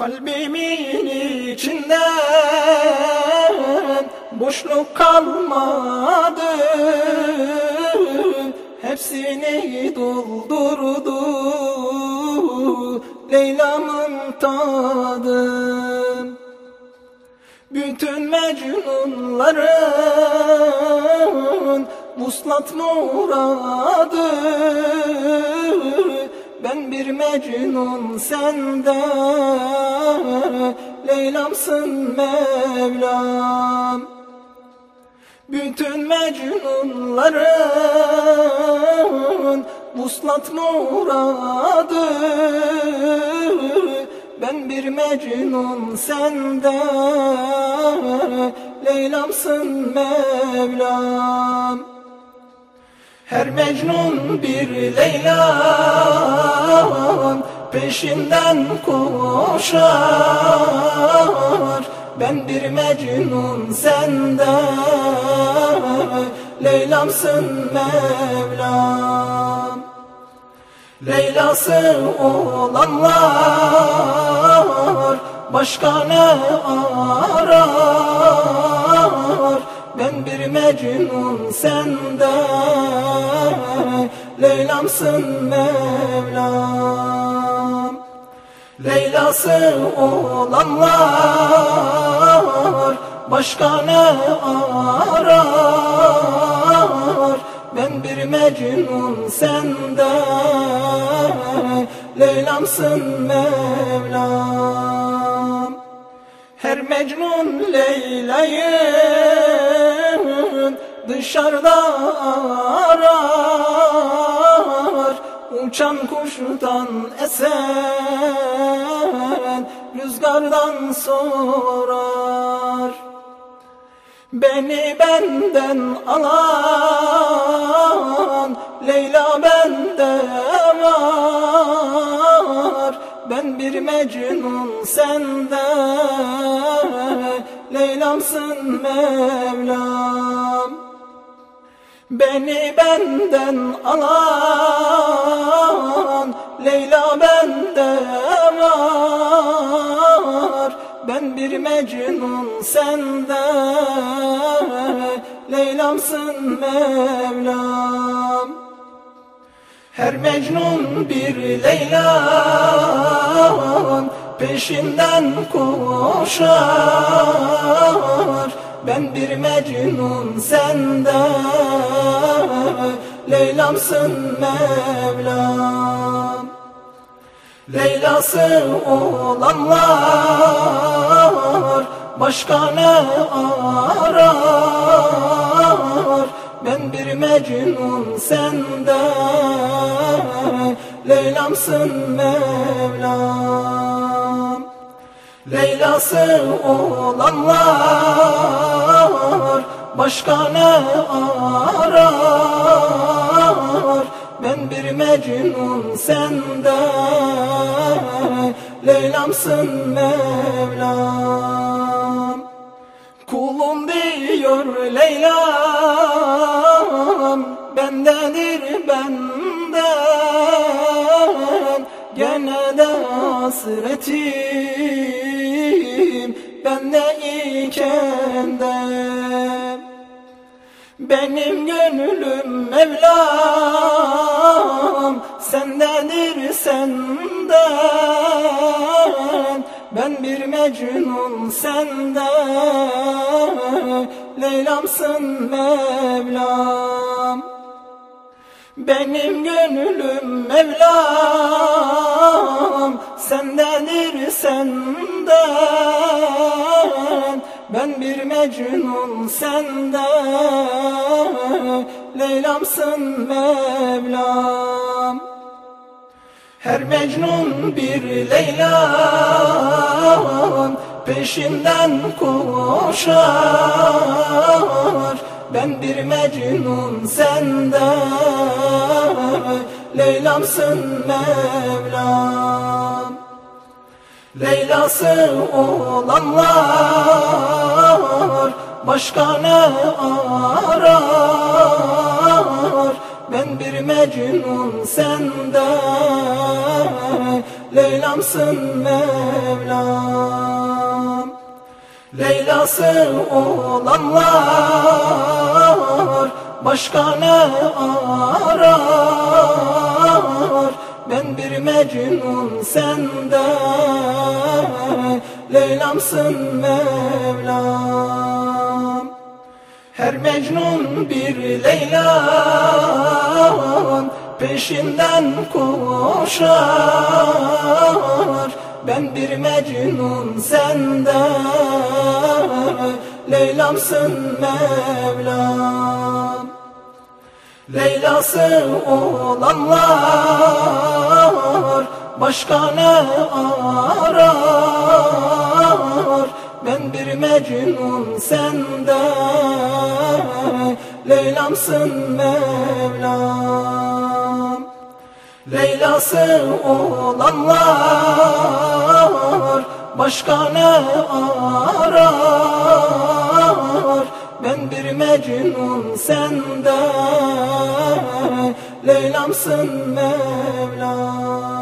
Kalbimin içinde boşluk kalmadı. Hepsini doldurdu Leyla'mın tadı. Bütün mecnunların Vuslat muradı Ben bir mecnun sende Leylamsın Mevlam. Bütün mecnunların Vuslat muradı. Ben bir mecnun sende Leylamsın Mevlam Her mecnun bir Leyla Peşinden koşar. Ben bir mecnun sende Leylamsın Mevlam. Leylası olanlar başka ne arar? Ben bir mecnun sende Leylamsın Mevlam. Leylası olanlar başka ne arar? Ben bir mecnun sende. Leylamsın Mevlam. Her mecnun Leyla'yı dışarıda arar. Uçan kuştan esen rüzgardan sorar. Beni benden alan Leyla bende var Ben bir mecnun sende Leylamsın Mevlam Beni benden alan Leyla bende var Ben bir mecnun sende Leylamsın Mevlam. Her mecnun bir Leyla Peşinden koşar Ben bir mecnun sende Leylamsın Mevlam. Leylası olanlar başka ne arar? Ben bir mecnun sende Leylamsın Mevlam Leylası olanlar başka ne arar? Ben bir mecnun sende Leylamsın Mevlam. Kulum diyor Leyla'm Bendedir benden hasretim Bende iken de? Benim gönlüm Mevlam sendedir senden. Ben bir mecnun sende Leylamsın Mevlam. Benim gönlüm Mevlam sendedir senden Ben bir mecnun sende Leylamsın Mevlam. Her mecnun bir Leyla Peşinden koşar. Ben bir mecnun sende Leylamsın Mevlam. Leylası olanlar başka ne arar? Ben bir Mecnun sende. Leylamsın Mevlam. Leylası olanlar Başka ne arar? Ben bir Mecnun sende Leylamsın Mevlam. Her Mecnun bir Leylan Peşinden koşar. Ben bir Mecnun sende Leylamsın Mevlam Leylası olanlar başka ne arar? Ben bir Mecnun sende Leylamsın Mevlam. Leylası olanlar başka ne arar Ben bir Mecnun sende Leylamsın Mevlam